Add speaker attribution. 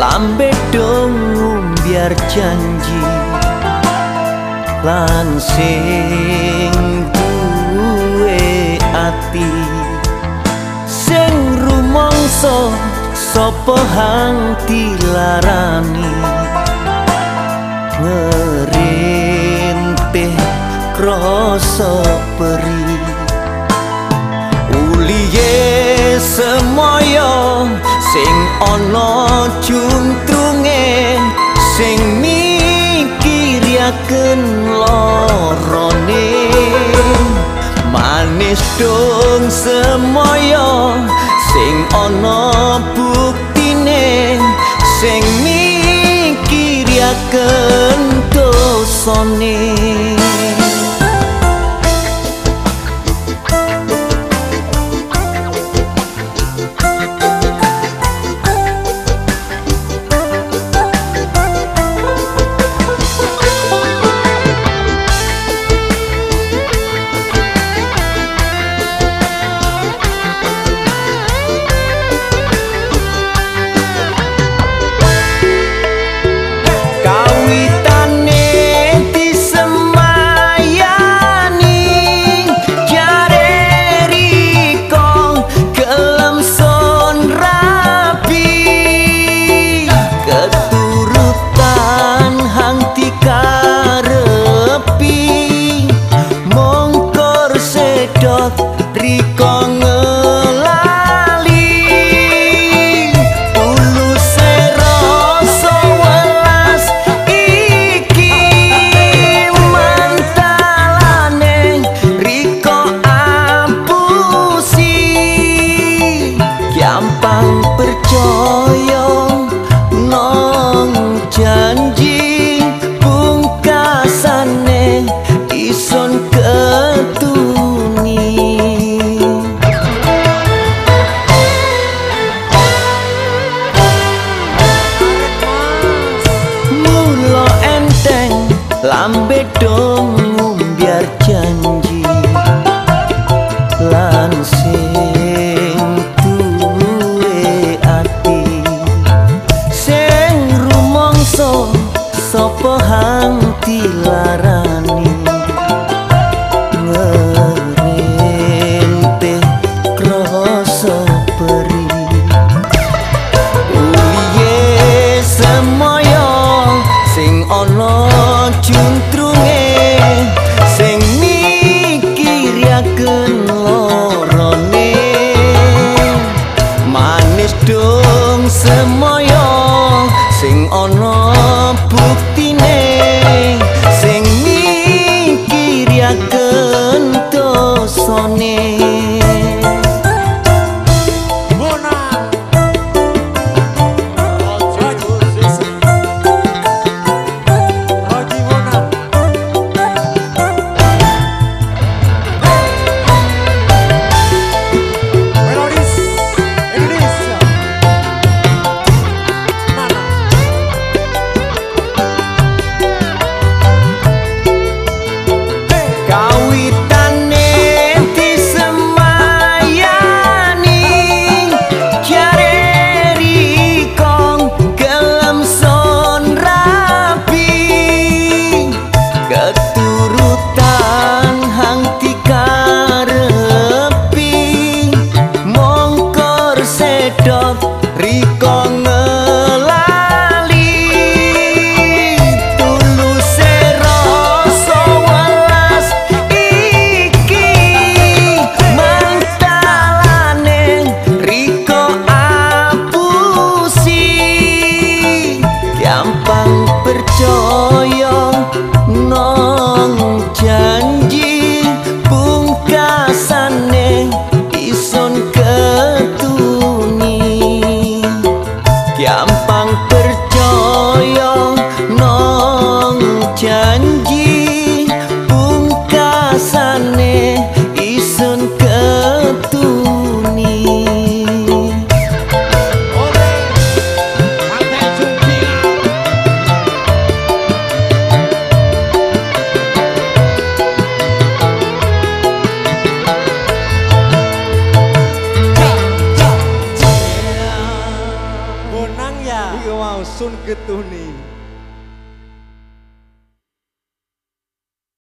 Speaker 1: lambe dong biar janji lan sing duwe ati. Sing rumangsa sapa hang dilarani? Ngerintih krasa peri. Uliye semoyo sing ana juntrunge sing mikiraken lorone. Manis dong semoyo sing ana buktine sing mikiraken dosane lambe dong dong semoyo sing ana buktine sing mikir ya kentosone sone janji pungkasane isun ya?
Speaker 2: iya, sun ketuni.